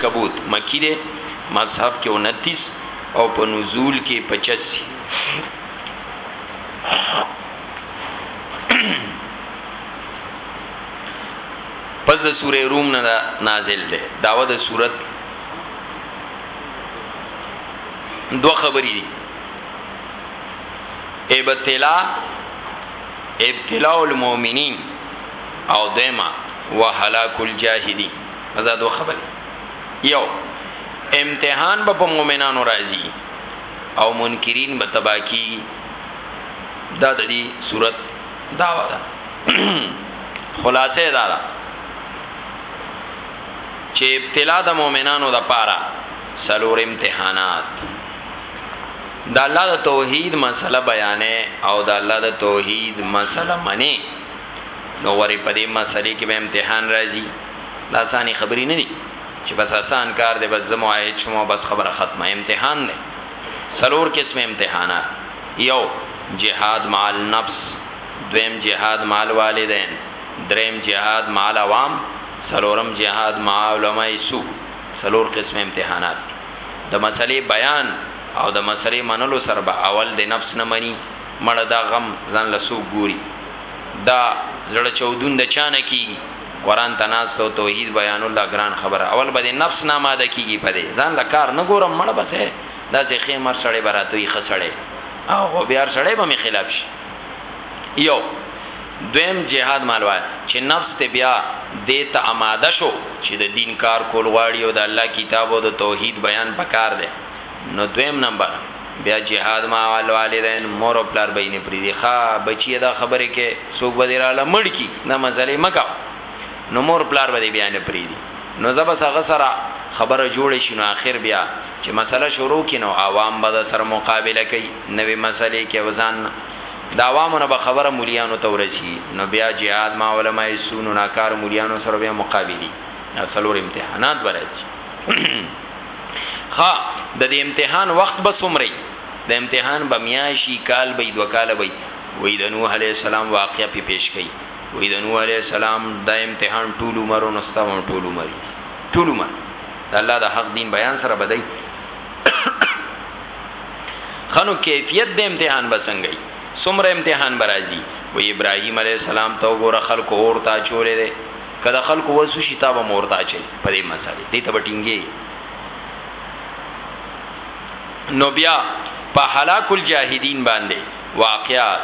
کبوت مکی دی مصحف کې 29 او په نزول کې 85 پس د سوره روم نه نازل دی داوه د صورت دو خبرې دي ابتلا ابتلاء المؤمنین او دیمه وهلاك الجاهلین دا دوه خبرې یو امتحان به په مؤمنانو راځي او منکرین به تبا کی دا د دې صورت داوا ده خلاصه دا ده چې ابتلا د مؤمنانو د پاره سلور امتحانات د الله د توحید مسله بیانې او د الله د توحید مسله منی نو غوري په دې مسلې کې به امتحان راځي دا ساني خبرې نه دي چې بس آسان کار دی بس زمو آیت شمو بس خبره ختمه امتحان دی سلور قسم امتحانات یو جهاد مع النفس دویم جهاد مع الوالدین دریم جهاد مع العوام سلورم جهاد مع علماء سو سلور قسم امتحانات د مسلې بیان او د مسلې منلو سره به اول د نفس نه مني مړه دا غم ځان له څوک ګوري دا زړه چودون د چا نه کیږي قران ته ناست او توحید بیان الله ګران خبره اول به نفس نه ماده کیږي پدې ځان له کار نه ګورم مړه بس دا سه خیمر سړې براتوي خسړې او بیا سړې به می خلاف شي یو دویم جهاد مالوا چې نفس ته بیا دې ته آماده شو چې د دین کار کول غواړي او د الله کتاب او د توحید بیان پکار دی نو دویم نمبر بیا جهاد ما والوالدین مور او پلار به نه پریدي ښا بچی دا خبره کې سوق بدراله مړ کی نه مزلې مکه نو مور پلار به بیا نه پریدي نو زبس هغه سره خبره جوړ شي نو اخر بیا چې مسله شروع کینو عوام به سره مقابله کوي نوې مسلې کې وزن دا عوامونه به خبره مليانو ته ورسي نو بیا جهاد ما علماء سونو ناکار مليانو سره به مقابلي اصلور امتحانات ورځي ها د دې امتحان وخت به سمري د امتحان به میاشي کال به دوه کال به وې د نوح علی السلام واقعیا په پیش کړي وې د نوح علی السلام د امتحان ټول عمر او نستم ټول عمر ټول عمر د الله د حق دین بیان سره بدای خنو کیفیت د امتحان بسنګي سمره امتحان برازي و ابراهيم عليه السلام ته وګوره خلکو اور تا چولې که د خلکو وس وشي تا به هم اور ته اچوي په دې مسالې دې ته به ټینګېږي نو بیا په هلاک الجاهدین باندې واقعات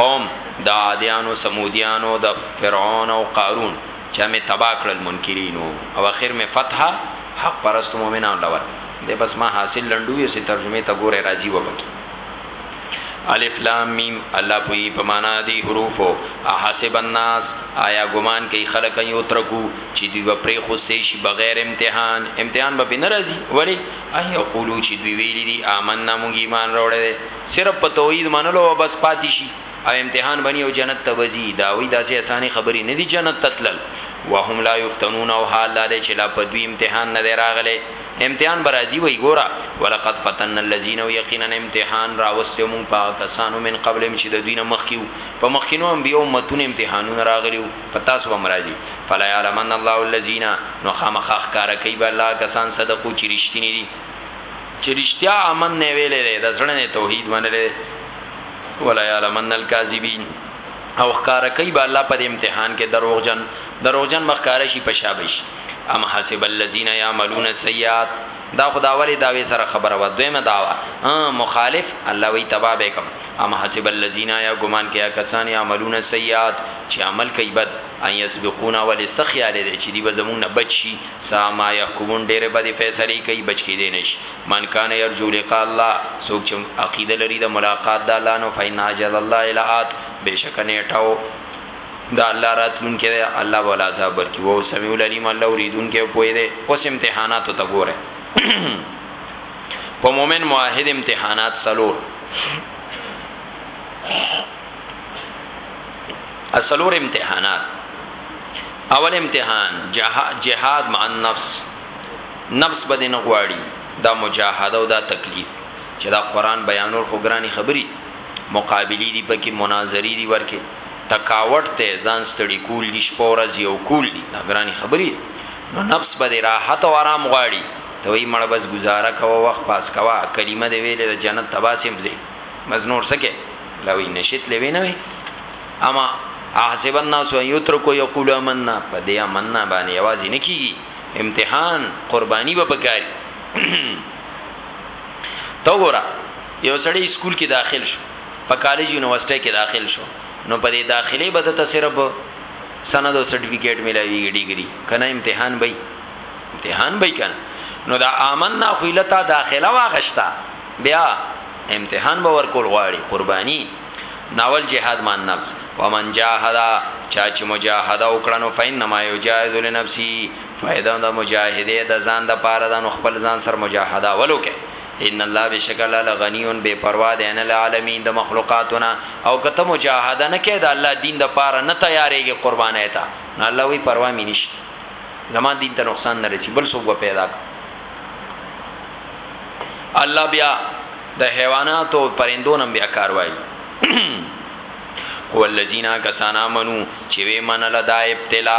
قوم د عادیانو سمودیانو د فرعون او قارون چې مې تبا کړل منکرینو او اخر مې فتح حق پرست مؤمنان لور دې بس ما حاصل لندوی سي ترجمه ته ګوره راضي وبکی الف لام میم الله پوهیږي په معنا د دې حروفو احسب الناس آیا ګمان کوي خلک یو ترکو چې دوی به پرې خوستې شي بغیر امتحان امتحان به نه راځي ولی اي یقولو چې دوی ویلي دي آمنا موږ ایمان راوړل صرف په توحید منلو او بس پاتې شي او امتحان بني او جنت ته وځي دا وی داسې اساني خبرې نه دي جنت تتلل وهم لا یفتنون او حال دا چې لا په دوی امتحان نه راغله امتحان به راځي وایي ګوره ولقد فتننا الذین او یقینا امتحان راوستو مونږ په هغه کسانو من قبلهم چې د دوی نه مخکې وو په مخکینو انبیاو امتونو امتحانونه راغلي وو په تاسو به هم راځي فلیعلمن الله الذین نو خامخا ښکاره کوي به الله هغه کسان صدقو چې رښتیني دي چې رښتیا امن نه ویلې دی د زړه نه توحید منلې دی ولیعلمن الکاذبین او ښکاره کوي به الله په دې امتحان کې دروغجن دروغجن مخکاره شي په شابه شي ام حسب الذين يعملون السيئات دا خدا ولی داوی سره خبره و دویمه داوا مخالف الله وی تبا بكم ام حسب الذين يا ګمان کیا کسان يعملون السيئات چې عمل کوي بد ان يسبقونا ول سخيال دي چې دی به زمونږ نه بچ شي سا ما يحكمون ډېر بد فیصله کوي بچ کې دي نش من کان يرجو لقاء الله سوک چې عقیده لري د ملاقات د الله نو فإن اجل الله الات بشک نیټاو دا الله راتلونکی دی الله به ول عذاب ورکی وهو سمیع العلیم الله اوریدونکی او پوه دی اوس امتحاناتو ته ګوره په مؤمن موحد امتحانات سلور اسلور امتحانات اول امتحان جهاد مع النفس نفس بده نه غواړي دا مجاهده او دا تکلیف چې دا قران بیانول خو ګرانی خبري مقابلی دی پکې مناظری دی ورکه تکاوټ دی ځان ستړي کول دي شپه ورځ يو کول دي دا ګراني خبري دي نو نفس به دي راحت او ارام غواړي ته وي مړه بس ګزاره کوه وخت پاس کوه کلمه دي ويلي ده جنت ته باسي هم ځي بس نور څه کې لا وي نشيت لوي نه وي اما احسب الناس ان يتركوا يقول امنا په دې امنا باندې आवाज نه کیږي امتحان قرباني به پکاري تو ګورا یو سړی سکول کې داخل شو په کالج یونیورسټی کې داخل شو نو په دې داخلي بده ته صرف سند او سرټیفیکیټ ملاویږي ډیګري کنه امتحان به امتحان به کنه نو دا آمنا خیلتا داخله واغشتا بیا امتحان به ورکول غواړي قرباني ناول جهاد مان نفس ومن جاهد چا چې مجاهده وکړنو فینما یجاهد لنفسه فائدہ د مجاهده د ځان د پاره د خپل ځان سر مجاهده ولوکه ان الله بشک الله لغنی بے پروا دی نه العالمین د مخلوقاتنا او کته مجاهده نه کې د الله دین د پاره نه تیارېږي قربانه تا نه الله وی پروا مې نشته زما دین ته نقصان نه رسی بل څوک پیدا کړ الله بیا د حیوانات او پرندو نم بیا کاروای هو الذین کسانا منو چې وی منل دا ابتلا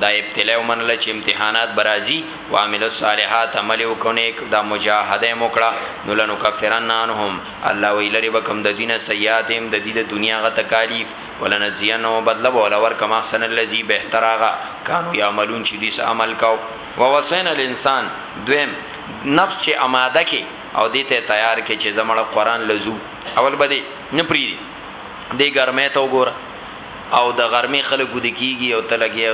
دا ابتلا ومنل چې امتحانات برازي وعملوا الصالحات عمل وکړو نیک دا مجاهده موکړه نو لنو کفرن عنهم الله وی لري بکم د دینه سیاتهم د دې د دنیا غ تکالیف ولنزینو بدل بولا ور کما احسن الذی بهتراغه کانو یعملون چې دې عمل کاو ووسین الانسان دویم نفس چې اماده کې او دې ته تیار کې چې زمړه قران لزو اول بده نه پری دې ګرمه ته وګوره او د غرمې خلکو د کیږي او تلګي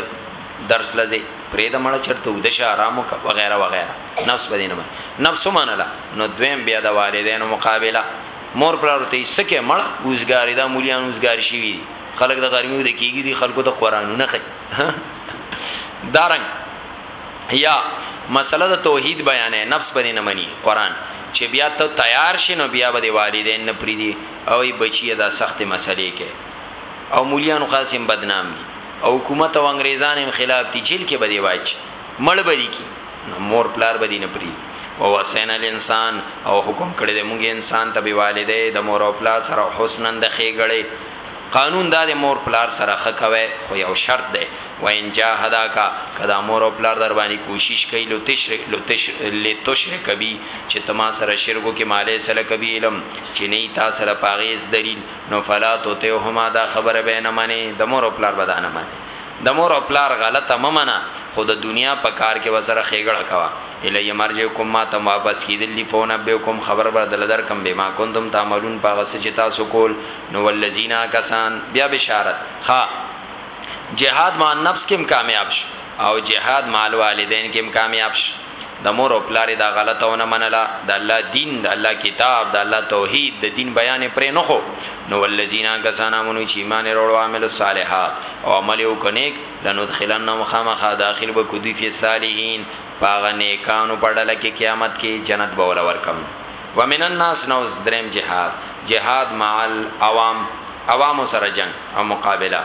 درس لزه پرې د مړ چرته ود شه آرام وک وغیرہ وغیرہ نفس بدی نه نفس منله نو دویم بیا د والدینو مقابله مور پرورته سکه مړ اوسګاری دا مولیان اوسګار شي وی خلک د غرمیو د کیږي دي خلکو ته قرانونه خي دارنګ یا مسله د توحید بیانې نفس باندې نه مني قران چې بیا ته تیار شې نو بیا به والدین نه پریدي او بچی دا سخت مسلې کې او مولیان خاص هم بدنام دي او حکومت او انګریزان هم خلاف دي جیل کې بدی واچ مړ بدی کی نو مور پلار بدی نه پری او وسین الانسان او حکم کړی د مونږ انسان ته به والده د مور او پلار سره حسنا د خېګړې قانون دا د مور پلار سره خکوي خو یو شرط دی و ان جاهدا کا کدا مور او پلار در باندې کوشش کوي لو تشرک لو تش لتشرک بي چې تما سره شرکو کې مالې سره کوي علم چې نه تاسو سره پاغیز دلیل نو فلا تطعهما دا خبره به نه منې د مور او پلار به دا نه منې د مور او پلار غلطه ممنه خو د دنیا په کار کې وسره خېګړه کوا الی مرجعکم ما تم واپس کیدل دی فون بكم خبر بر دلدر کم به ما کنتم تعملون پاغه سچ تاسو کول نو ولذین کسان بیا بشارت خا جهاد ما نفس کم کامیاب شو او جهاد مال والدین کم کامیاب شو د مور او پلار دا غلطه ونه منله د الله دین د الله کتاب د الله توحید د دین بیان پرې نه خو نو ولذین کسان امنو چې ایمان وروړو عمل صالحات او عمل یو کنيک لندخلنهم خامخا داخل به کو دی فی صالحین پاغه نیکانو پړل کې قیامت کې جنت به ولور کم ومن الناس نو دریم جهاد جهاد مال عوام عوام سره جنگ او مقابله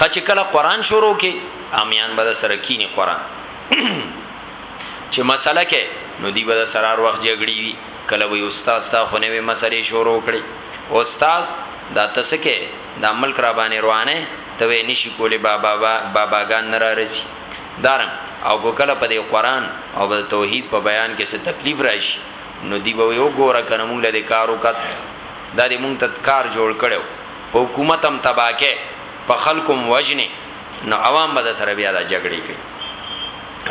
خچ کله قران شروع کې امیان به سره کینی قران چې مسله کې نو دی به سرار وخت جګړی وی کله وی استاد تا خو نه وی مسلې شروع کړي استاد دا تسکه دا ملک را باندې روانه ته وی نشي کولی بابا با باباګان ناراضي دارن او کو کله په دې قران او په توحید په بیان کې څه تکلیف راشي نو دی به یو ګوره کنه مونږ له کارو کت دا دې مونږ ته کار جوړ کړو په حکومت هم تباکه په خلکو وجنه نو عوام به سره بیا دا جګړې کوي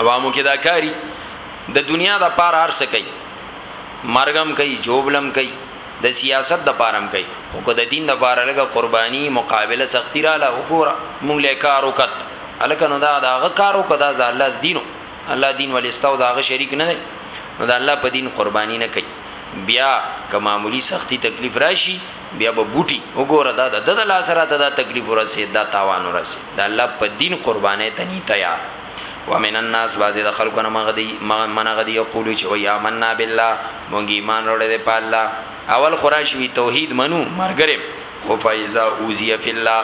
عوامو کې دا کاری د دنیا د پار ارسه کوي مرګم کوي جوبلم کوي د سیاست د پارم کوي خو کو د دین د پار لګه قرباني مقابله سختی را لا وګوره مونږ له کار وکړ الکه نو دا داغه کار وکړ دا د الله دینو الله دین ولستاو داغه شریک نه دی نو دا الله په دین قرباني نه کوي بیا که معمولی سختی تکلیف راشي بیا به بوټي وګوره دا د د لاس را ته دا تکلیف ورسې دا تاوان ورسې دا الله په دین قربانې ته ني تیار ومن الناس بعضی د خلکو نه مغدی منغدی یقول چې وای آمنا بالله مونږ ایمان وروړي په الله اول خراش وی توحید منو مرګره خو فایزا اوزی فی الله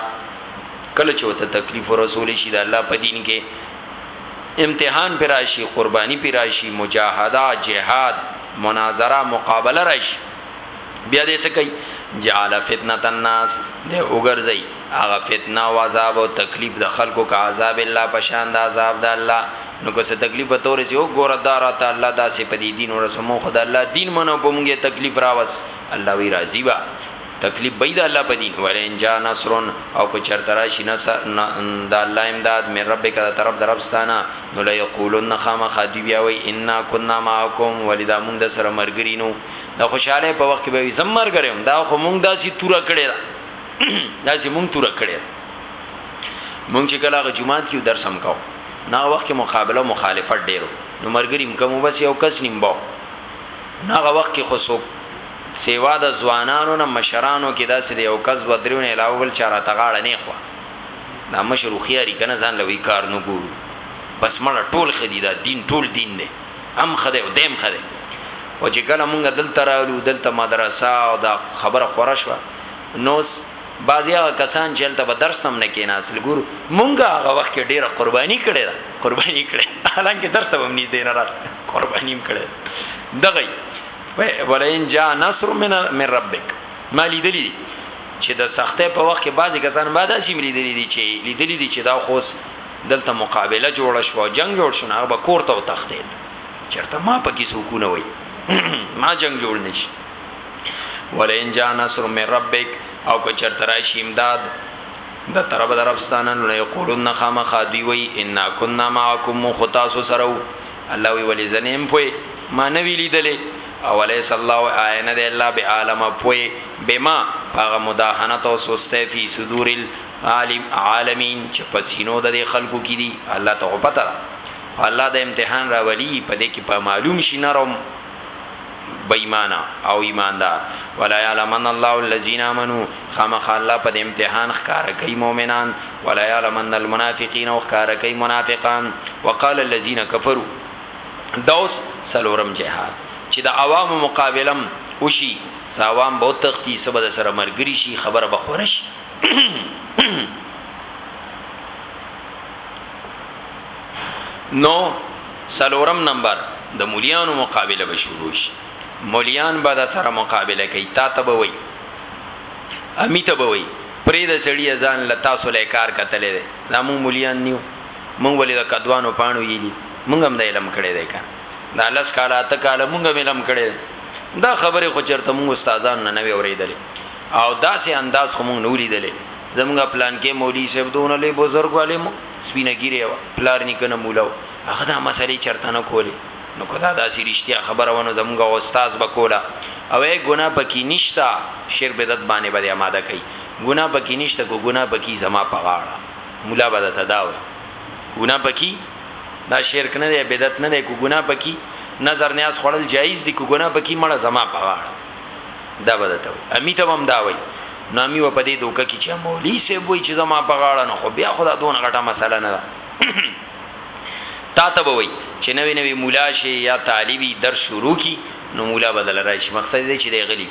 کله چې وته تکلیف رسول شي د الله په دین کې امتحان پر راشي قرباني پر راشي مجاهده جهاد مناظره مقابله راشي بیا دې څه کوي جعل فتنه الناس دې وګرځي هغه فتنه او عذاب او تکلیف د خلکو کا عذاب الله پشان د عذاب د الله نو که څه تکلیف به تورې یو ګور دارا ته الله داسې په دې دین ورسمو خدای الله دین منو په موږ تکلیف راوس الله وی راضی با تکلیف به د الله په دین ولې ان جا نصر او که چرته راشي نصر د الله امداد مې رب کده طرف دربستانه نو لا یقولن خامخ دی بیا وی انا كنا معکم ولدا موږ د سره مرګرینو د خوشاله په وخت کې به زم مرګرم دا خو مونږ داسي توره کړی دا داسي مونږ توره کړی مونږ چې کله غ جمعات کې درس هم کاو نا وخت کې مقابله مخالفت ډیرو نو مرګریم کوم بس یو کس نیم باو ناغه وخت کې خصوص سیوا د ځوانانو نه مشرانو کې داسې یو کس و درونه علاوه بل چاره تغاړه نه خو دا مشر خو خياري کنه ځان لوي کار نو ګورو بس مړه ټول خدي دا دین ټول دین دی هم ښه دی او دیم ښه دی خو چې کله مونږ دلته رالو دلته مدرسه او دا خبره خوره شوه نوس بعضی هغه کسان چې هلته به درس هم نه کیناس لګور مونږه هغه وخت کې ډیره قرباني کړې ده قرباني کړې حالانکه درس هم نږدې نه رات قرباني هم کړې دغه ولئن جاء نصر من من ربک ما لیدلی چې د سختې په وخت کې بعضی کسان بعد اسی ملي دي چې لیدلی دي چې دا خوس دلته مقابله جوړه شو او جنگ جوړ شو نه به کور ته وتښتید چرته ما پکې سکونه وای ما جنگ جوړ نشي ولئن جاء نصر من ربک او که چرته راشي امداد د طرف درفستانه نو یقولون خامخ دی وی ان كنا معكم خطاس سرو الله وی ولی زنیم پوی ما نه ویلی دلی او الیس الله عین دی الله بعالم پوی بما هغه مداهنت او سسته فی صدور عالم عالمین چې پسینو د دې خلکو کې دي الله ته پته ده الله د امتحان راولي په دې کې په معلوم شي نرم بېمانه او ایماندار ولا یعلمن الله الذين امنوا خامخ الله په امتحان ښکار کوي مؤمنان ولا یعلمن المنافقین او ښکار کوي منافقان وقال الذين كفروا دوس سلورم جهاد چې د عوامو مقابلم وشي ساوام به تختی سبد سره مرګري شي خبره به خورش نو سلورم نمبر د مولیانو مقابله به شروع شي مولیان به د سره مقابله کوي تا ته به وای امی ته به وای پرې د سړی ځان لتا سولې کار کتلې ده دا مو مولیان نیو مونږ ولې د کدوانو پانو یې دي مونږ هم د علم کړي ده کار دا لس کاله ته کاله مونږ هم علم کړي دا خبره خو چرته مونږ استادان نه نوي اورېدلې او داسې انداز خو مونږ نه ولیدلې زمونږ پلان کې مولوی صاحب دونه لوی بزرګ عالم سپینګیری و پلار نکنه مولا و هغه دا مسلې چرته نه کولې نو کدا دا سی رښتیا خبره ونه زمونږ استاد بکولا او ای ګنا پکې نشتا شر بدعت باندې باندې آماده کړي ګنا پکې نشتا کو ګنا پکې زما پغاړه مولا بد تداوي ګنا پکې دا شرک نه دی بدعت نه دی کو ګنا پکې نظر نیاز خړل جایز دی کو ګنا پکې مړه زما پغاړه دا به ته وي امي ته هم دا وي نو امي و په دې دوکه کې چې مولوي سه وي چې زما په غاړه نه خو بیا خدا دون غټه مسله نه ده تا ته به وي چې نوې نوې مولا شي یا طالبي در شروع کی نو مولا بدل راشي مقصد دې چې دی غلی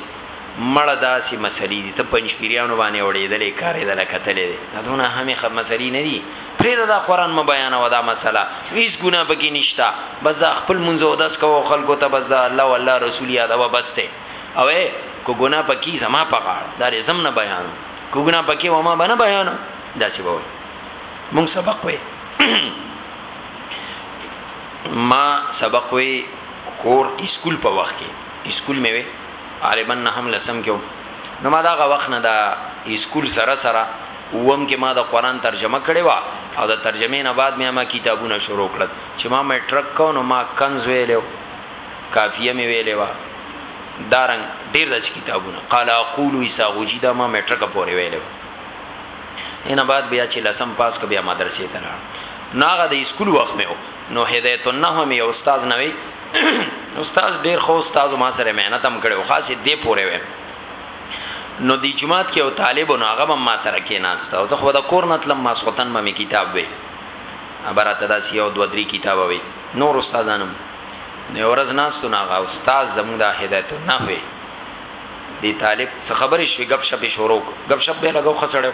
مړه داسې مسلې دي ته پنځ پیریانو باندې وړېدلې کارې دلکتلې نه دونه همې خه مسلې نه دي پرې دا قران م بیان و دا مسله هیڅ ګناه بګی نشتا بس دا خپل منځ او داس کو خلکو ته بس دا الله او الله رسول یاد و بس ته او کو ګناه پکې زما په غاړه دا رزم نه بیان کو ګناه پکې و ما بنه بیان دا سی وای مون سبق وې ما سبق وې کور اسکول په وخت کې اسکول مې وې غالبا نه هم لسم کې نو ما دا غ وخت نه دا اسکول سره سره اووم کې ما د قران ترجمه کړې وه او د ترجمې نه بعد مې همه کتابونه شروع کړل چې ما مټرک کو نو ما کنز ویلې او کافیه مې ویلې وه دارنګ ډیر داسې کتابونه قال اقول ایساغوجی دا ما میټرک پورې ویلو اینا بعد بیا چې لسم پاس ک بیا مدرسې ته لاړ ناغه د اسکول وخت مې نو هدایت النحو مې استاد نه وی استاد ډیر خو استاد ما سره مهنت هم کړو خاصه دې پورې وې نو دی جماعت کې او طالب نو هغه ما سره کې ناست او زه خو د کور نتلم ماسختن ما می کتاب وې عبارت دا سی او دو درې کتاب وې نور استادانم نو ورځ ناست نو هغه استاد زموږ د هدایت نه وې دی طالب څه خبرې شوې غب شپ شروع غب شپ به لګاو خسړیو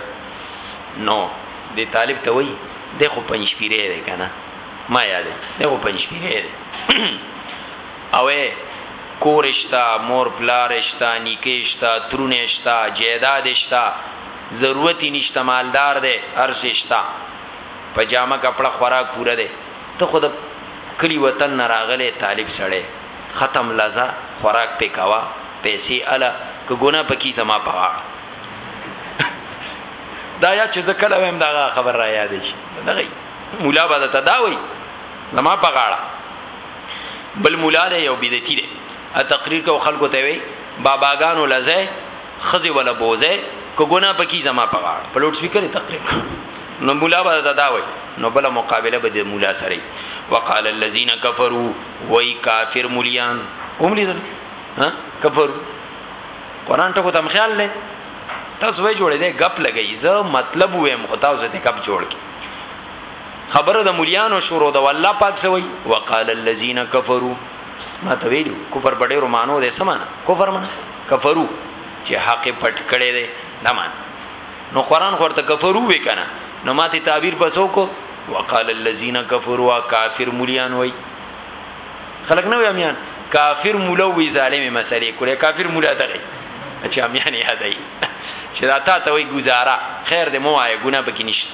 نو دی طالب ته وای د خو پنځ پیری دی کنه ما یاد دی خو پنځ پیری دی او ای کور شته مور پلار شته نیکه شته ترونه شته جایداد شته ضرورت یی نشته مالدار دی هر څه شته په جامه کپړه خوراک پوره دی ته خو د کلی وطن نه راغلی طالب سړی ختم له ځه خوراک پی کوه پیسی اله که ګناه پکی زما په غاړه دا یا چې زه کله ویم دا خبر را یادې شي دغه مولا به ته دا وای زما په غاړه بل مولا دی یو بدعتي دی ا تقریر کو خلکو ته وی باباګانو لزه خزه ولا بوزه کو ګنا پکی زما پغاړ په لوډ سپیکر تقریر نو مولا به دا وای نو بل مقابله به د مولا سره وقال الذين كفروا وای کافر مليان هم لیدل ها کفر قران ته کوم خیال لې تاسو وای جوړې دې غپ لګی زه مطلب وایم خو تاسو ته غپ جوړ کی خبره د مليانو شروع ده والله پاک څه وایي وقال الذين كفروا ما ته ویلو کفر په ډیرو مانو ده سمانه کفر من کفرو چې حق پټ کړي ده نه مان نو قران خو ورته کفرو وکنه نو ماته تعبیر پسو کو وقال الذين كفروا کافر مليان وای خلق نه وای میان کافر مولا وی ظالم مسلې کړي کافر مولا دغه چې امیان یادای چې دا تا ته وی گزاره خیر دې مو آئے ګنا پکې نشته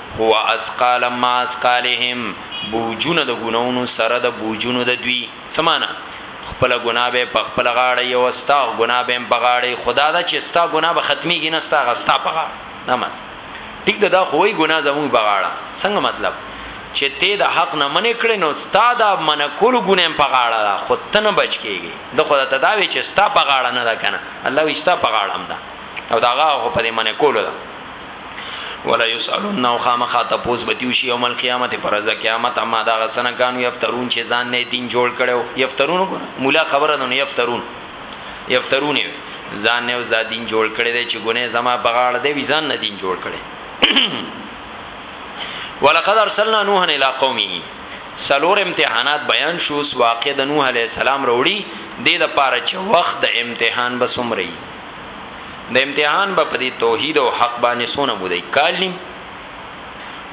هو اثقال ما اثقالهم بوجونه د ګناونو سره د بوجونو د دوی څه معنی خپل ګناه به په خپل غاړه یو استا ګناه به په غاړه خدا دا چې استا ګناه به ختميږي نه استا غستا په غاړه نه مت ټیک دا خو وی ګناه زمو په غاړه څنګه مطلب چې ته د حق نه منې کړې نو ستا د من کول ګنې په غاړه ده خو ته نه بچ کېږي د خدای ته دا وی چې ستا په غاړه نه ده کنه الله وستا په غاړه هم ده او دا غا خو په دې من کول ده ولا یسالون او خامخا تپوس بتیو شی یوم القیامت پر ځا قیامت اما دا غسن کانو یفترون چې ځان نه دین جوړ کړو یفترون کو مولا خبره نه یفترون یفترون ځان نه ځا دین جوړ کړی دی چې ګونه زما بغاړه دی وی ځان نه دین جوړ کړی ولقد ارسلنا نوحا الى قومه سلور امتحانات بیان شو واقع د نوح علی السلام وروړي د لپاره چې وخت د امتحان بسوم رہی د امتحان به پدی توحید او حق باندې سونه مودای کال نیم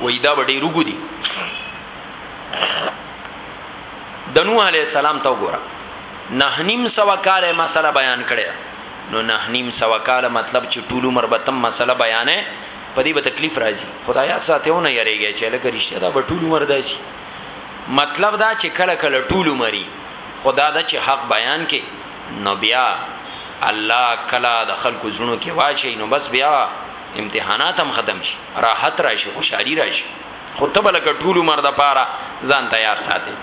وای دا ډیر وګدي د نوح علی السلام ته وګوره نه نیم سو کال مسله بیان کړي نو نه نیم سو کال مطلب چې ټول عمر به تم مسله بیانې پدی به تکلیف راځي خدایا ساتهونه یریږي چې لکه رښتیا دا ټول عمر داسي مطلب دا چې کله کله ټول عمرې خدا دا چې حق بیان کې نو بیا الله کلا د خلکو زړونو کې واچي نو بس بیا امتحانات هم ختم شي راحت راشي خوشحالي راشي خو ته بلکه ټول عمر د پاره ځان تیار ساتي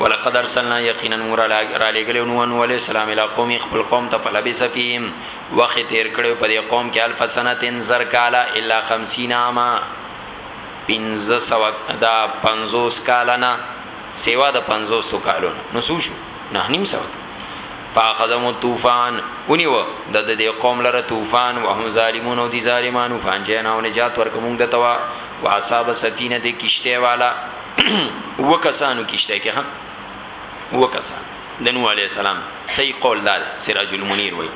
ولقد ارسلنا یقینا نور را لګل نو نو علی السلام الی قوم خپل قوم ته پلبی سفیم وخت تیر کړو په دې قوم کې الف سنتن زر کالا الا 50 عاما 1500 دا 50 کالنا سیوا د 500 کالو نو سوشو نه نیم سو فاخذهم الطوفان ونیو د د دې قوم لره طوفان وهم ظالمون او دي ظالمانو فانجینا او نجات ورکوم د توا واصحاب سفینه د کشته والا وکسانو کشته کې هم وکسان د نوح علی السلام صحیح قول دار سراج المنیر وای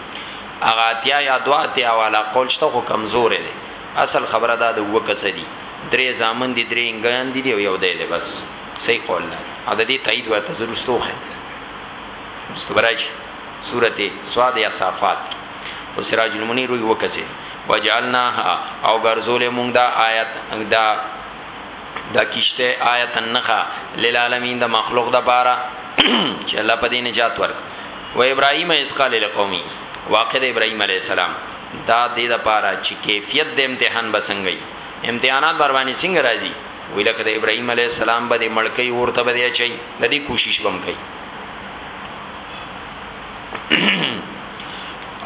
اغا تیا یا دوا تیا والا قول شته خو کمزور دی اصل خبره دا د وکسدي درې زامن دي درې انګان دي او یو دی بس صحیح قول ده او د دې تایید ورته زروستو خه رستو برایش سورته سواد یا صافات او سراج المنیر وی وکسه وجعلناها او غرزول مونږ دا آیت دا دا کیشته آیت النخا للعالمین د مخلوق د پاره چې الله په دې نجات ورک و ابراهیم اس قال لقومی واقع د ابراهیم علی السلام دا دې د پاره چې کیفیت د امتحان بسنګي امتحانات بر باندې څنګه راځي وی لکه د ابراهیم علیه السلام به دې مړکۍ اور ته به دې اچي د دې کوشش بم کوي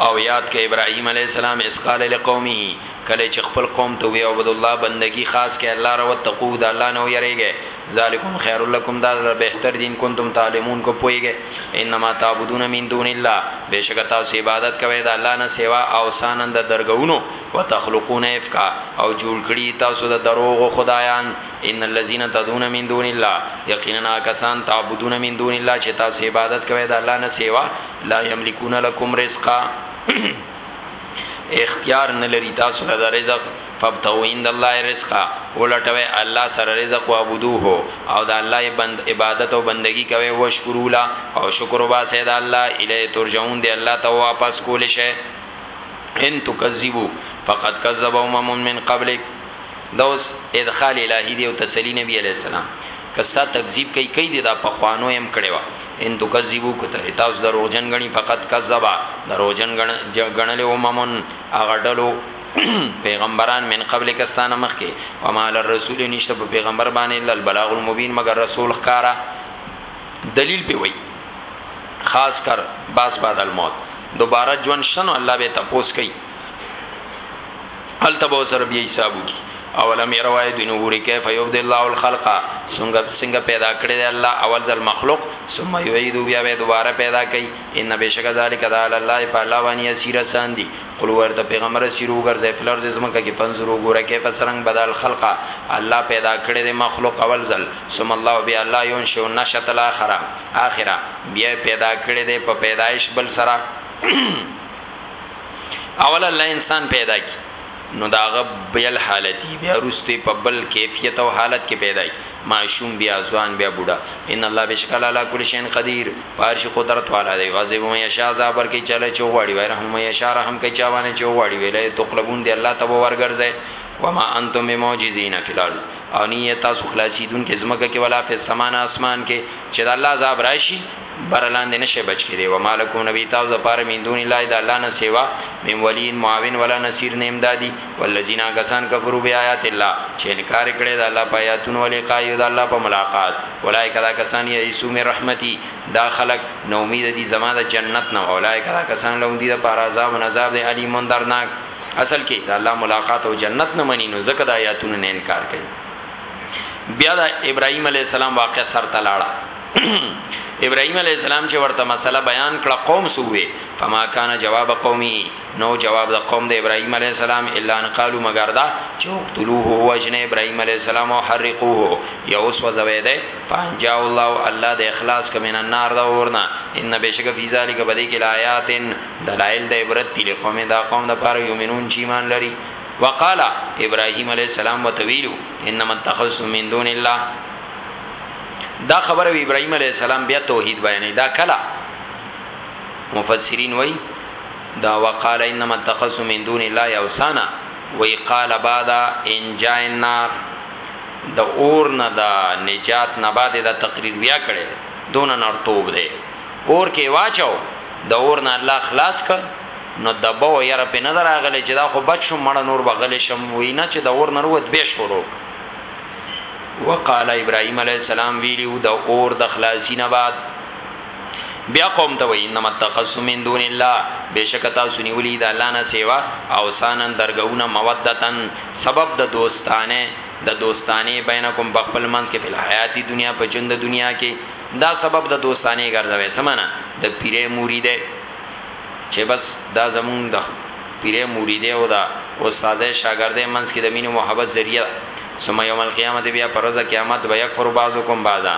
او یاد کې ابراهیم علیه السلام اس قال لقومه کله چې خپل قوم ته وی عبد الله بندگی خاص کې الله رو تقو د الله نو یریږي ذالکم خیر لکم دا بهتر دین کنتم تعلمون کو پویږي انما تعبدون من دون الله بشک تاسو عبادت کوي د الله نه سوا او سانند درګونو وتخلقون افکا او جوړ کړي تاسو د دروغو خدایان ان الذين تدعون من دون الله یقینا کسان تعبدون من دون الله چې تاسو عبادت کوي د الله نه سیوا لا یملکون لكم رزقا اختیار نه لري تاسو له رزق فبتو عند الله رزقا ولټوي الله سره رزق او عبدوه او د الله بند عبادت او بندگی کوي وشکرو لا او شکر وباسه د الله الی ترجعون دی الله ته واپس کول شي ان تکذبو فقد کذب امم من قبلک دا اوس ادخال الهی دی او تسلی نبی علی السلام کستا تکذیب کوي کوي دی دا په خوانو هم کړي وا ان تکذبو کتره تاسو دروغجن غني فقط کذبا دروغجن غنل اممون اغډلو پیغمبران من قبل کستانه مخکي وما للرسول نشته په پیغمبر باندې الا البلاغ المبین مگر رسول خکارا دلیل په وای خاص کر باس بعد الموت دوباره ژوند شته نو الله به یې تپوس کوي هلته به ورسره بیا حساب وکړي اولم يروا دوی نه ګوري کیف یبد الله الخلق څنګه څنګه پیدا کړی دی الله اول ځل مخلوق ثم یعيد بیا به دوباره پیدا کوي ان بشک ذالک تعالی الله په الله باندې اسیر سان دي قل ورته پیغمبر سیرو ګرځي فلر زما کې پنځرو ګوره کیف سرنګ بدل خلق الله پیدا کړی دی مخلوق اول ځل ثم الله بیا الله یون شو نشت الاخره اخره بیا یې پیدا کړی دی په پیدایش بل سره اول الله انسان پیدا کی نو داغه بیل حالتي بیا روستي په بل کیفیت او حالت کې پیدا کی معشوم بیا ځوان بیا بوډا ان الله بشکل علی کل شین قدیر پارش قدرت والا دی غزه و مې شاه زابر کې چاله چوغړی وای رحم مې شاه رحم کې چاوانه چوغړی ویلې تقلبون دی الله تبو ورګرځي وما انتم معجزین فی الارض او نیه تاسو خلاصیدون کې زمګه کې ولا فی السمان اسمان کې چې د الله عذاب راشي بر لاندې نشه بچ کړي و مالکو نبی تاسو د پاره من دون الله د الله نه سیوا من ولی معاون ولا نصير نه امدادي والذین کسان کفروا بیاات الله چې انکار کړي د الله پیاتون ولی قایو د الله په ملاقات اولای کدا کسان یې ایسو می رحمتي دا خلق نو امید دي زما د جنت نه اولای کدا کسان لوم دي د پاره عذاب نه عذاب دی علیمون درناک اصل کې د الله ملاقات او جنت نه منینو زکه د آیاتونو نه انکار کوي بیا د ابراهیم علی السلام واقع سر ته لاړه ابراهیم علی السلام چې ورته مسله بیان کړه قوم سووي فما کان جواب قومي نو جواب د قوم د ابراهیم علی السلام الا ان قالو مگر دا چې قتلوه هو اجنه ابراهیم علی السلام او حرقوه یو سو زوی ده فانجا الله الله د اخلاص کمن النار دا ورنا ان بشک فی ذلک بدی کلایات دلائل د عبرت دی قوم دا قوم د پاره یومنون چې ایمان لري وقال ابراهيم عليه السلام وتويلو انما اتخذتم من دون الله دا خبر وی ابراهيم عليه السلام بیا توحید بیانې دا کلا مفسرین وای دا وقال انما اتخذتم من دون الله اوسانا وی قال بعد ان جاء النار د اور نه دا نجات نه بعد دا تقریر بیا کړي دون نرتوب دی اور کې واچو د اور نه الله خلاص ک نو دبه و یره په نظر راغلی چې دا خو بچو مړ نور بغل شم وینا چې د اور نروت به شروع وقال ابراهيم عليه السلام ویلو د اور د خلاصي نه بعد بیا قوم ته وای انما تخصم من دون الله بشکتا سنیولی د الله نه سیوا او سانن درګونه مودتن سبب د دوستانه د دوستانه بینکم بخپل منځ کې په حیاتی دنیا په ژوند دنیا کې دا سبب د دوستانه ګرځوي سمانه د پیره مریده چه بس دا زمونږ د پیره مریده او د استاده شاګرده منځ کی د مینې او محبت ذریعه ده ثم یوم القیامة بیا په ورځ د قیامت به یکفر بعضکم بعضا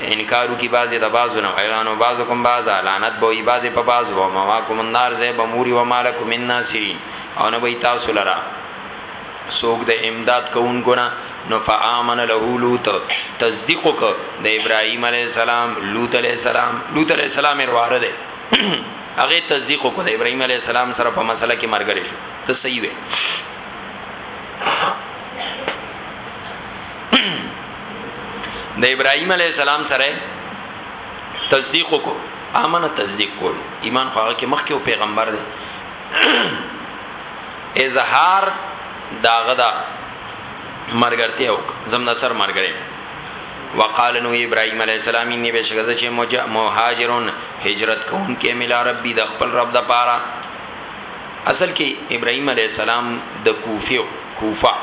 انکار وکړي بعضې د بعضو نه ویلعنو بعضکم بعضا لعنت به وي بعضې په بعضو ومأواکم النار ځای به مور وي وما لکم من ناصرین او نه به وي تاسو لره څوک د امداد کوونکو نه نو فآمن له لوط تصدیق وک د ابراهیم علی السلام لوط علی السلام لوط علی السلام ورواره ده هغه تصدیق وکړ ابراهيم عليه السلام سره په مسله کې مرګري شو ته صحیح وې د ابراهيم عليه السلام سره تصدیق وکړ امنه تصدیق کول ایمان خو هغه کې مخکې پیغمبر دی اظهار داغه دا مرګرتیا وک زم نصر مرګره وقال نو ابراهيم عليه السلام اني بشکره چې مهاجرون هجرت کوم کې ملا ربي د خپل رب د پاره اصل کې ابراهيم عليه السلام د کوفه کوفه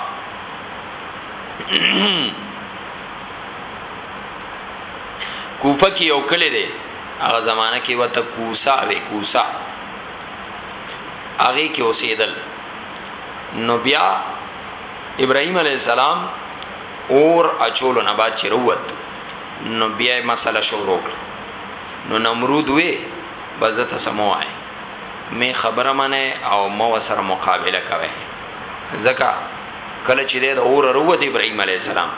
کوفه کې یو کلی دی هغه زمانہ کې وته کوسا وی کوسا هغه کې اوسېدل نو بیا ابراهيم عليه السلام اور اچولو نه بعد چې راووت نو بیا یې مسله شروع کړه. نو نمرود وې بس ده ته څه مه وایه مې خبره منه او مه ورسره مقابله کوه ځکه کله چې دی د اوره راووت ابراهیم علیه السلام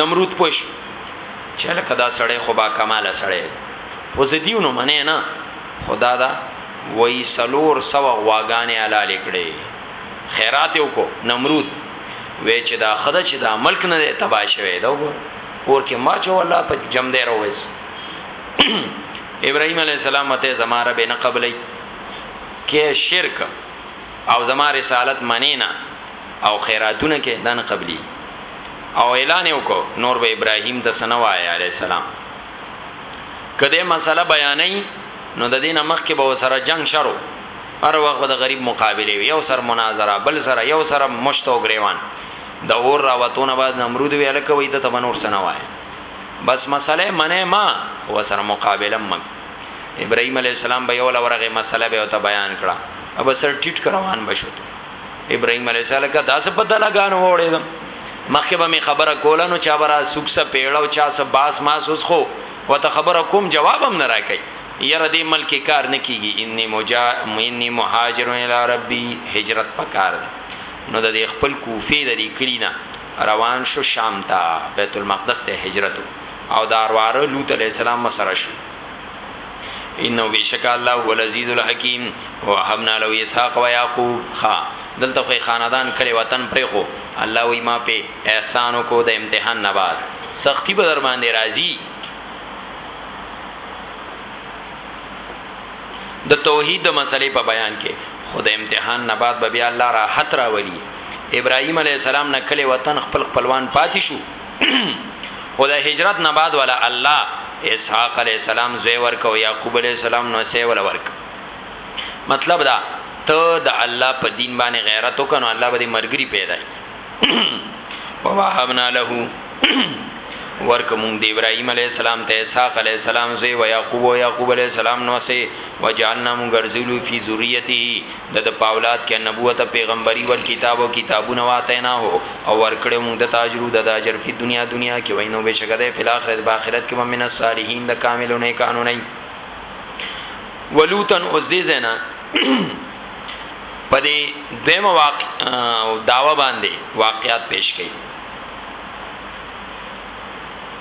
نمرود پوه شو چې هلکه دا سړی خو با کماله سړی خو زه دیو نو منې نه خدا دا وایي څلور سوه غواګانې حلالې کړې خیرات یې وکړو نمرود وی چې دا خدای چې دا ملک نه دی تبا شوی دا وګور اور کې ما چې الله په جم دی رويس ابراهيم عليه السلام ته زماره به نه قبلې کې شرک او زما رسالت منی نه او خیراتونه کې دنه قبلي او اعلان وکړو نور به ابراهيم د سنوای عليه السلام کله مسله بیانې نو د دینه مخ کې به وسره جنگ شروع هر وخت به د غریب مقابله وي یو سر مناظره بل سره یو سره مشت او ګریوان د اور راوتو نه بعد نمرود وی الکه وی ته تبنور سنه وای بس مسله منه ما خو سره مقابله مګ ابراهيم عليه السلام به یو لورغه مسله به او ته بیان کړه اب سر ټیټ کروان بشوت ابراهيم عليه السلام کا داس په دلګان وړېدم مخکې به می خبره کوله نو چا برا سوکسه پیړاو چا سه باس ماسوس خو وته خبره کوم جواب هم نه راکې یره دی ملک کی کار نه کیږی انی مجا انی مهاجر الی ربی هجرت پکار دی نو د خپل کوفی د دی کلی نه روان شو شام ته بیت المقدس ته هجرت او د ارواره لوط علیه السلام مسره شو انه بشک الله هو العزیز الحکیم وهبنا له اسحاق و یاقوب خا دلته خو خاندان کړي وطن پرې خو الله وی ما په احسان کو د امتحان نه بعد سختی به در باندې راځي د توحید د مسلې په بیان کې خود امتحان نه بعد به بیا الله راحت راولي ابراهیم علی السلام نه کله وطن خپل خپلوان پاتې شو خود هجرت نه بعد ولا الله اسحاق علی السلام زوی ورک او یعقوب علی السلام نو سه ول ورک مطلب دا ته د الله په دین باندې غیرت وکړو الله به دې مرګري پیدا کړي ووهبنا له ورک مونږ د ابراهيم عليه السلام ته اسحاق عليه السلام زوی او يعقوب او يعقوب عليه السلام نو سه وجعلنا مونږ ګرځولو فی ذریته د د پاولاد کې نبوت پیغمبري ور کتاب او کتابونه واته نه هو او ورکړې مونږ د تاجرو د اجر په دنیا دنیا کې وینو بشکره په آخرت په آخرت کې ومن الصالحین د کاملونه قانوني ولوتن اوس دې زینا په دې دیمه واقع داوا باندې واقعات پیش کړي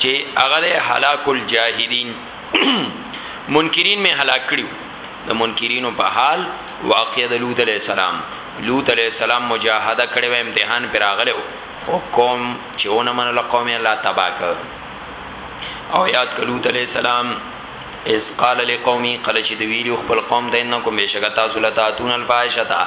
چې هغه له هلاک الجاهلین منکرین می هلاک کړیو د منکرینو په حال واقع د لوط علی السلام لوط علی السلام مجاهده کړي و امتحان پر راغلو خو قوم چې ونه منل قوم الله تباک او یاد کلوط علی السلام اس قال لقومي کله چې د ویلو خپل قوم ته انکم بشک تاسو لتاتون الفاحشه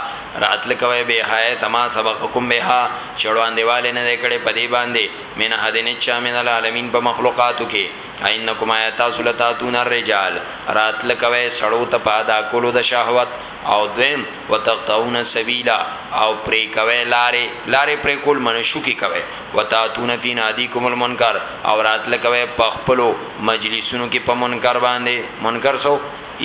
راتل کوي به حیا تما سبقکم بها چړوان دیواله نه کړي پدی باندې من حدن چا من العالمین په مخلوقاتو کې انکم آیا تاسو لتاتون الرجال راتل کوي سړو ته پادا کولو د شهوت او دویم وتقطعون سبیلا او پرې کوي لارې لارې پرې کول منشو کې کوي وتاتون فی نادیکم المنکر او راتله کوئ په خپلو مجلسونو کې په منکر باندې منکر سو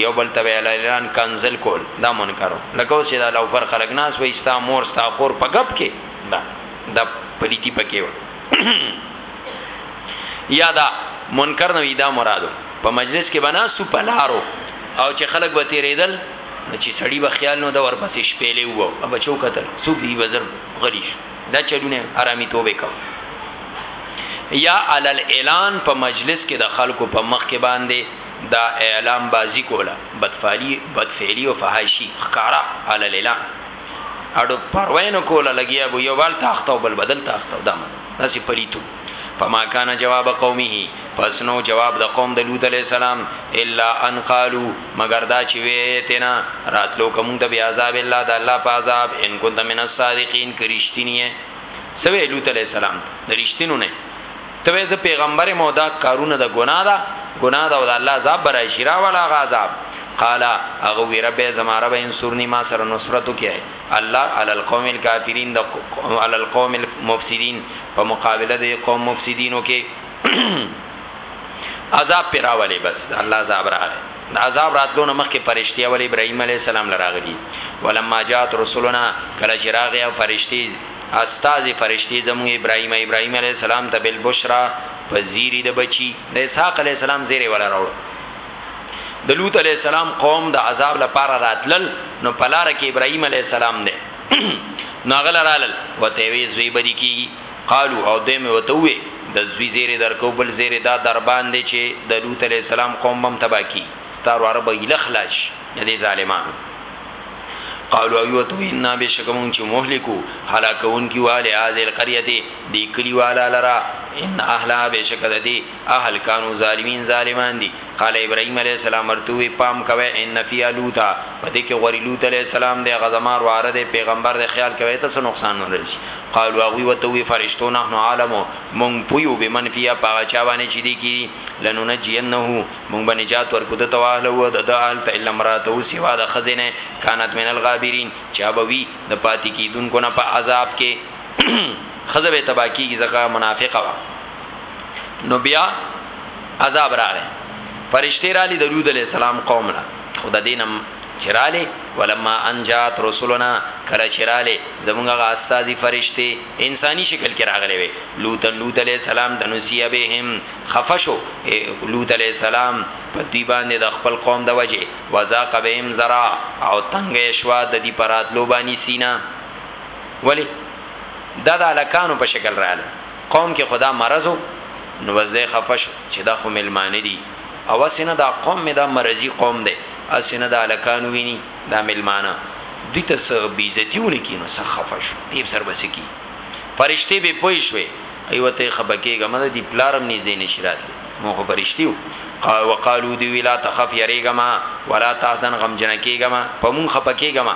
یو بل ته ویل اعلان کنزل کول دا منکرو لکه اوس چې دا لوفر خلق ناس وې ستا مور ستا خور په غب کې دا دا پلیتی پکې و یا دا منکر نو دا مرادو په مجلس کې بناسو پلارو او چې خلک به تیرېدل چې سړی به خیال نو دا ورپسې شپېلې وو بچو قتل سو دی وزر غلیش دا چلونه حرامي توب یې کوه. یا علی الاعلان په مجلس کې د خلکو په مخ کې باندې دا اعلان بازی کوله بدفعلی بدفعلی او فحاشی ښکاره علی الاعلان اډو پروا نه کوله لګیا بو یو بل تاخته او بل بدل تاخته دا منه داسې پلیتو فما کان جواب قومه پس نو جواب د قوم د لوط علی السلام الا ان قالو مگر دا چې وی تینا راتلو کوم د بیا عذاب الله د الله په عذاب ان كنت من الصادقین کرشتنی سوی لوط علی السلام د رښتینو نه ته زه پیغمبر مو دا کارونه د ګناه ده ګناه ده او د الله عذاب برای شرا ولا غذاب قال اغه وی رب زما رب انصرنی ما سره نصرت کیه الله علی القوم الکافرین د علی القوم المفسدین په مقابله د قوم مفسدینو کې عذاب پر راولي بس الله عذاب راغی د عذاب راتلو نه مخکې فرشتي اول ابراهيم عليه السلام لراغلي ولما جات رسولنا کله چې راغی فرشتي استاد فرشتي زمو ابراهيم ابراهيم عليه السلام ته بالبشرا په زیری د بچي د اسحاق عليه السلام زیره ولا راوړ د لوط علی السلام قوم د عذاب لپاره راتلل نو پلار کې ابراهيم علی السلام دی نو غل رالل وته وی زوی بدی کی قالو او دیم وته وی د زوی زیره درکو بل زیره دا در باندې چې د لوط علی السلام قوم بم تبا کی ستارو عرب الخلاش دې ظالمانو قالو او وته وی ان بشکمون چې مهلکو هلاکون کی والے هاذ القريه دی کلی والا لرا ان اهلها بشک د دې اهل کانو ظالمین ظالمان دي قال ابراهيم عليه السلام ورته پام کوي ان فی لوطا پدې کې غری لوط عليه السلام دی غزمار واره دی پیغمبر دی خیال کوي ته څه نقصان نه رسی قالوا غوي وته وی فرشتو نه نو عالم مونږ پویو به من فیا پاغه چا باندې چې دی کی لننجینه مونږ به نجات ورکو د تواهله و د اهل ته الا مراته سوا د خزینه کانت من الغابرین چا به وی د پاتې کیدونکو نه په عذاب کې خزبه تباکیږي ځکه منافقه وا نو بیا عذاب راغی فرشتي را لې د لوط علی السلام قوم لا خود دینم چراله ولما انجات رسولنا کله چراله زمونږه استاذي فرشتي انساني شکل کې راغلي وي لوط لوط عليه السلام د نسيه بهم خفشو لوط عليه السلام په دی باندې د خپل قوم د وجه وزاق بهم زرا او تنگ شوا د دې پراتلو باندې سینا ولی دا د الکانو په شکل رااله قوم کې خو دا مرض و نو بس دی خفه شو چې دا خو ملمانه دي او هسې نه دا قوم مې دا مرضي قوم دی هسې نه دا هلکان ویني دا ملمانه دوی ته څه بیزتي ونه کړي نو څه خفه شو دیب سر بس کی فرشتې به پوه شوې ایوه ته خبر کېږه مده دی پلارم نږدې نشي راتلی مو خو فرشتي و قال وقالو دی ویلا تخف یریګما ولا تحزن غم جنکیګما پمون خپکیګما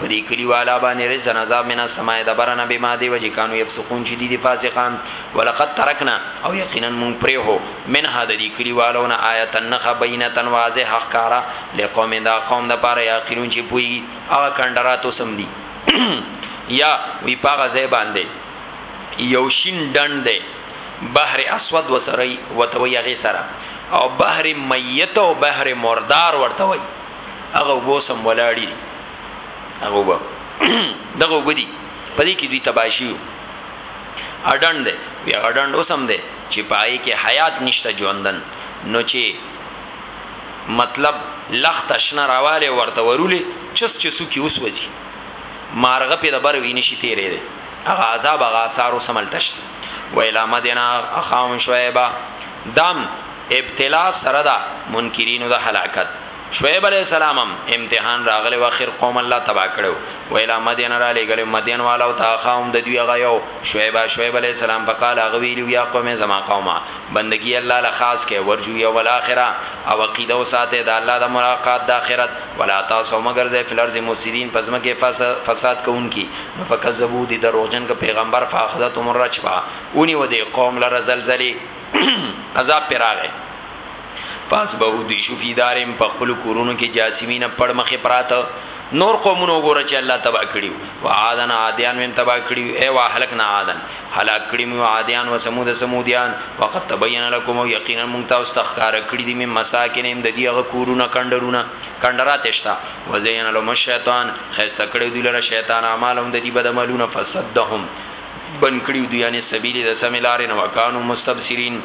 پدې کلی والا باندې رزن عذاب من السماء دبرنا بما دی وجه کانو یفسقون چې دي دي فاسقان ولقد ترکنا او یقینا مون پرې هو من هدا دي کلی والونه آیت النخ بینتن واضح حقارا لقوم دا قوم د پاره یاقلون چې پوي هغه کندراتو سم دي یا وی پاغه ځای باندې یو شین ډند دی بحر اسود وسری وتوی هغه سره او بحر میت او بحر مردار ورتوی هغه وبوسم ولاړی هغه وبا دغه وبدي پدې کې دوی تباشیو اډند وی اډند اوسم ده چې پای کې حیات نشته ژوندن نو چې مطلب لخت اشنا راواله ورته ورولې چس چسو کې اوس وځي مارغه په دبر ویني شي تیرې ده هغه عذاب هغه آثار وسمل تشت ویلا مدینا اخاون شعیبا دام ابتلا سره دا منکرینو د هلاکت شعیب علیه السلام هم امتحان راغلی و اخر قوم الله تبا کړو ویلا مدین را لګل مدین والا او تاخاوم د دوی غیو شعیب شعیب علیه السلام فقال غویلو یا قوم زما قومه بندگی الله له خاص کې ورجو یو الاخره او عقیده او ساته د الله د ملاقات د اخرت ولا تاسو مگر ز فلرز مفسدین پزما کې فساد کوونکی نو فکذبو دي دروغجن ک پیغمبر فاخذتهم الرجفه اونی و دې قوم لره زلزلې عذاب پراغه پاس به ودی شو فی دارم په خپل کورونو کې جاسمین پړ مخې پراته نور قومونو وګوره چې الله تبا کړیو و عادن عادیان هم تبا کړیو ای وا هلکنا عادن هلاک کړی مو عادیان و سمود سمودیان وقت تبین لكم یقینا مونږ تاسو تخکار کړی دی می مساکن هم د دی هغه کورونه کندرونه کندرات شتا و زین لهم الشیطان خیسته کړی دی لره شیطان اعمالهم د دی بد عملونه فسدهم بن کړی دی یعنی سبیل د سملارن وکانو مستبصرین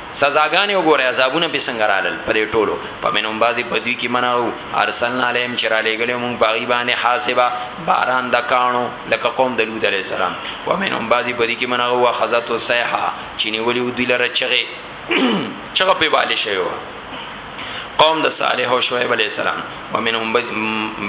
سزاګانې وګوره عذابونه پې څنګه رالل په دې ټولو فمنهم بعضې په دوی کې منه وو ارسلنا عليهم چې را لېږلې مونږ په هغوی باندې حاسبه باران د کاڼو لکه قوم د لوط عليه السلام ومنهم بعضې په دوی کې منه وو اخذته الصيحه چې نيولې وو دوی لره چغې چغه پې والې شوې وه قوم د صالح او شعیب علی السلام ومنهم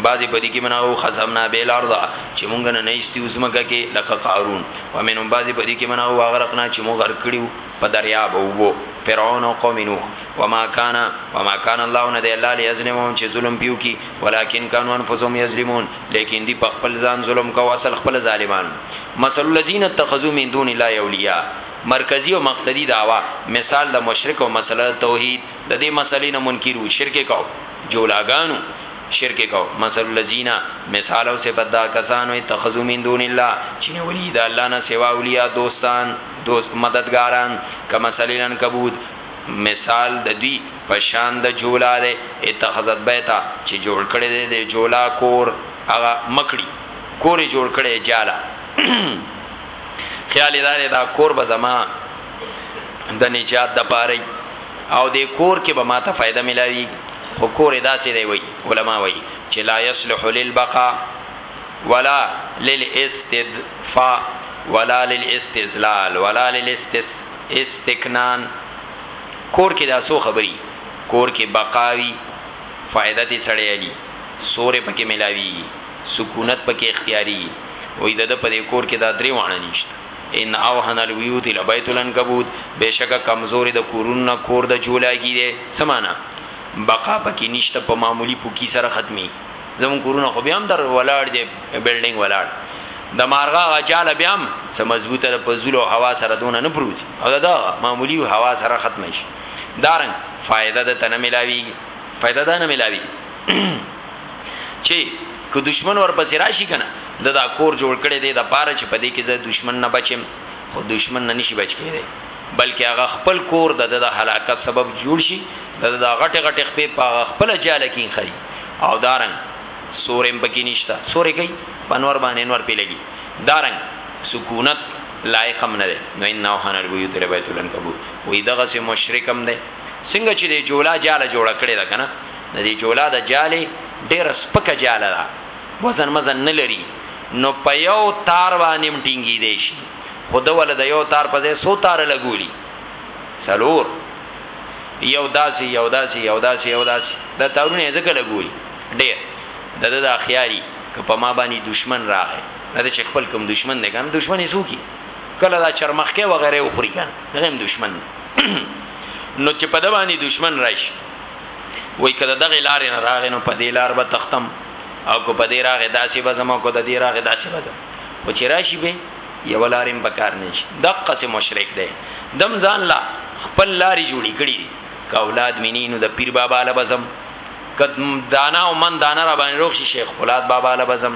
بعضی بدی کې منو خزمنا بیل ارض چې مونږ نه نه استیو زمګه کې لکه قارون ومنهم بعضی بدی کې منو واغرقنا چې مونږ غرق کړیو په دریاب اوبو فرعون او قوم نوح وما کان وما کان الله نه دی الله ليظلمهم چې ظلم پیو کی ولکن کانوا انفسهم یظلمون لیکن دی په خپل ځان ظلم کو اصل خپل ظالمان مثل الذين اتخذوا من دون الله اولیاء مرکزی او مقصدی داوا مثال د مشرک او مسله توحید د دې مسلې نه منکر او شرک کو جولاګانو شرک کو مثل الذين مثال او صفات دا کسانو اتخذوا من دون الله چې ولید الله نه سوا اولیاء دوستان دوست مددګاران کمثل العنکبوت مثال د دوی پشان د جولا ده اتخذت بیتا چې جوړ کړي دي د جولا کور هغه مکړي کور جوړ کړي جالا خیال دار دا کور به زما د نجات د پاره او د کور کې به ماته فائدہ ملاوي خو کور داسې دی وای علما وای چې لا یصلح للبقاء ولا للاستدفاء ولا للاستذلال ولا للاستکنان کور کې دا سو خبري کور کې بقاوي فائدہ دې سړی علي سورې پکې ملاوي سکونت پکې اختیاري وې د په دې کور کې دا درې وانه نشته ان اوهن الویوت لبیت العنکبوت بشک کمزوري د کورون کور د جولاګی دي سمانا بقا پکې نشته په معمولی پوکی سره ختمي زمون کورونه خو بیا هم در ولاړ دي بلډینګ ولاړ د مارغا غجاله بیا هم سم مضبوطه په زولو هوا سره دونه نه پروزي او دا معمولی هوا سره ختم شي دارن فائدہ د تنه ملاوي فائدہ ده نه ملاوي چې که دشمن ورپسې راشي کنه د دا کور جوړ کړي دی د پاره چې پدې کې زه دشمن نه بچم خو دشمن نه نشي بچ کېږي بلکې هغه خپل کور د د هلاکت سبب جوړ شي د غټه غټه خپې په خپل جاله کې خري او دارنګ سورم پکې نشته سورې کوي پنور باندې نور پی لګي دارنګ سکونت لایق هم نه ده نو ان اوهن البیوت لبیت العنکبوت وې دغه سه مشرک هم ده څنګه چې د جولا جاله جوړ کړي ده کنه د دې جولا د جاله ډېر سپکه جاله ده وزن مزن نه لري نو په یو تار باندې ټینګې دي شي خود ول د یو تار په ځای سو تار لګولي سلور یو داسي یو داسي یو داسي یو داسي د تارونه ځکه لګولي ډېر د د اخیاري که په ما باندې دشمن راغی دا چې خپل کوم دشمن دی کنه دشمن یې سوکي کله دا چرمخکې وغیره او خوري کنه هغه هم دشمن نو چې په د باندې دشمن راشي وای کله دغه لارې نه راغی نو په دې لار به تختم او کو په دې راغه داسې به زمو کو د دې راغه داسې به زمو او چې راشي به یو لاریم په کار نه شي دقه سه مشرک دی دم ځان لا خپل لاري جوړی کړی دي که اولاد مینی نو د پیر بابا لبزم کد دانا او من دانا را باندې روخ شي شیخ فولاد بابا لبزم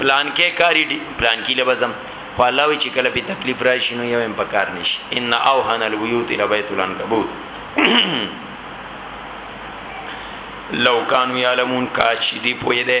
پلان کې کاری دی پلان کې لبزم خو الله وی چې کله په تکلیف راشي نو یو هم په کار نه شي ان اوهن البیوت لبیت العنکبوت لو کانو یعلمون کاش دی پوی دی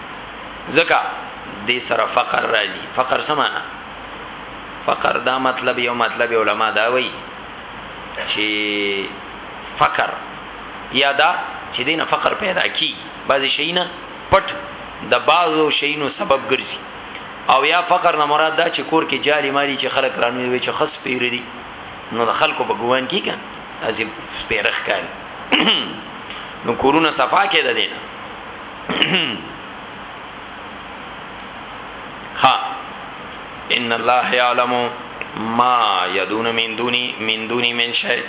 زکا دې سره فقر راځي فقر سمانا فقر دا مطلب یو مطلب علما دا وایي چې فقر یا دا چې دینه فقر پیدا کی بعضی شینا پټ د بعضو شینو سبب ګرځي او یا فقر نه مراد دا چې کور کې جالي مالی چې خلک رانوي وي چې خص پیر دي نو د خلکو په ګوان کې کان ازي پیرخ کاری نو کورونه صفا کې ده دینه ها ان الله يعلم ما يدون من دوني من دوني من شيء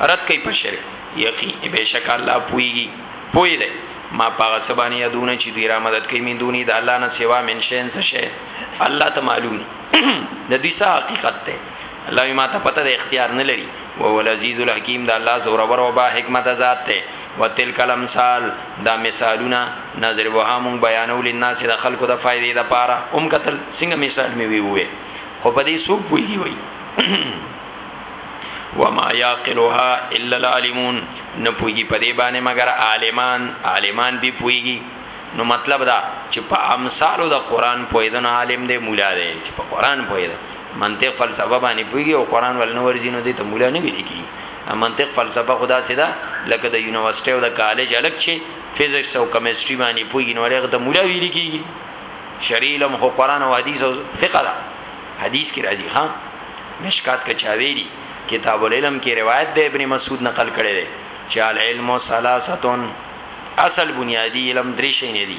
رد کوي په شرک یقین بهشک الله پويږي پوي دی ما پاغه سبانی یادونه چې دوی را مدد کوي من دونی د الله نه سوا من شین څه شي الله ته معلوم د دې څه حقیقت ده الله ما ته پته د اختیار نه لري او ول عزیز الحکیم د الله زور او با حکمت ذات ته وتلک الامثال دا مثالونه نظر وها مون بیانو لناس د خلکو د فائدې د پاره اوم قتل څنګه مثال می وی وې خو په دې سوق وی وی وما یاقلها الا العالمون نه پویږي په دې باندې مگر عالمان عالمان به پویږي نو مطلب دا چې په امثالو د قران پویدنه عالم دی مولا دی چې په قران پویدنه منطق فلسفه باندې پويږي او قران ول نو ورزينو دي ته مولا نه ویل کی منطق فلسفه خدا سیدا لکه د یونیورسيټي او د کالج الک چي فزکس او کیمستري باندې پويږي نو هغه ته مولا ویل کیږي شرعي علم خو قران او حديث او فقه ده حديث کې راځي ها مشکات کې چاويري کتاب العلم کې روایت د ابن مسعود نقل کړي دي چې العلم ثلاثه اصل بنیادی علم درې شي نه دي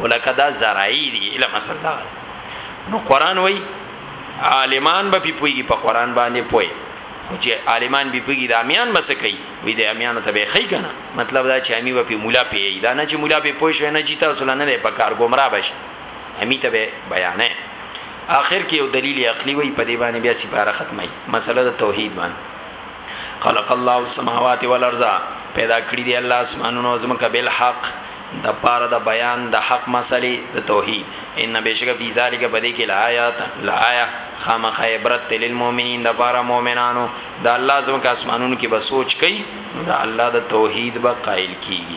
ولکه دا زراعی دی علم اصل دا نو قران وای عالمان به پیپویږي په قران باندې پوي خو چې عالمان به پیږي د امیان بس کوي وې د امیانو ته به خی کنه مطلب دا چې امی به مولا پیي دا نه چې مولا به پوي شو نه جیتا اصل نه په کار گمراه بشي امی ته به بیانې اخر کې یو دلیل عقلی وای په دې باندې بیا سپاره ختمه مسله د توحید باندې خلق الله السماوات والارض پیدا کړی دی الله اسمانونو زمکه بل حق د پاره د بیان د حق مسلې د توحید ان بشک فی ذلک بدی کې لایات لایا خامخ عبرت للمؤمنین د پاره مؤمنانو د الله زم کا اسمانونو کې به سوچ کوي نو د الله د توحید به قائل کیږي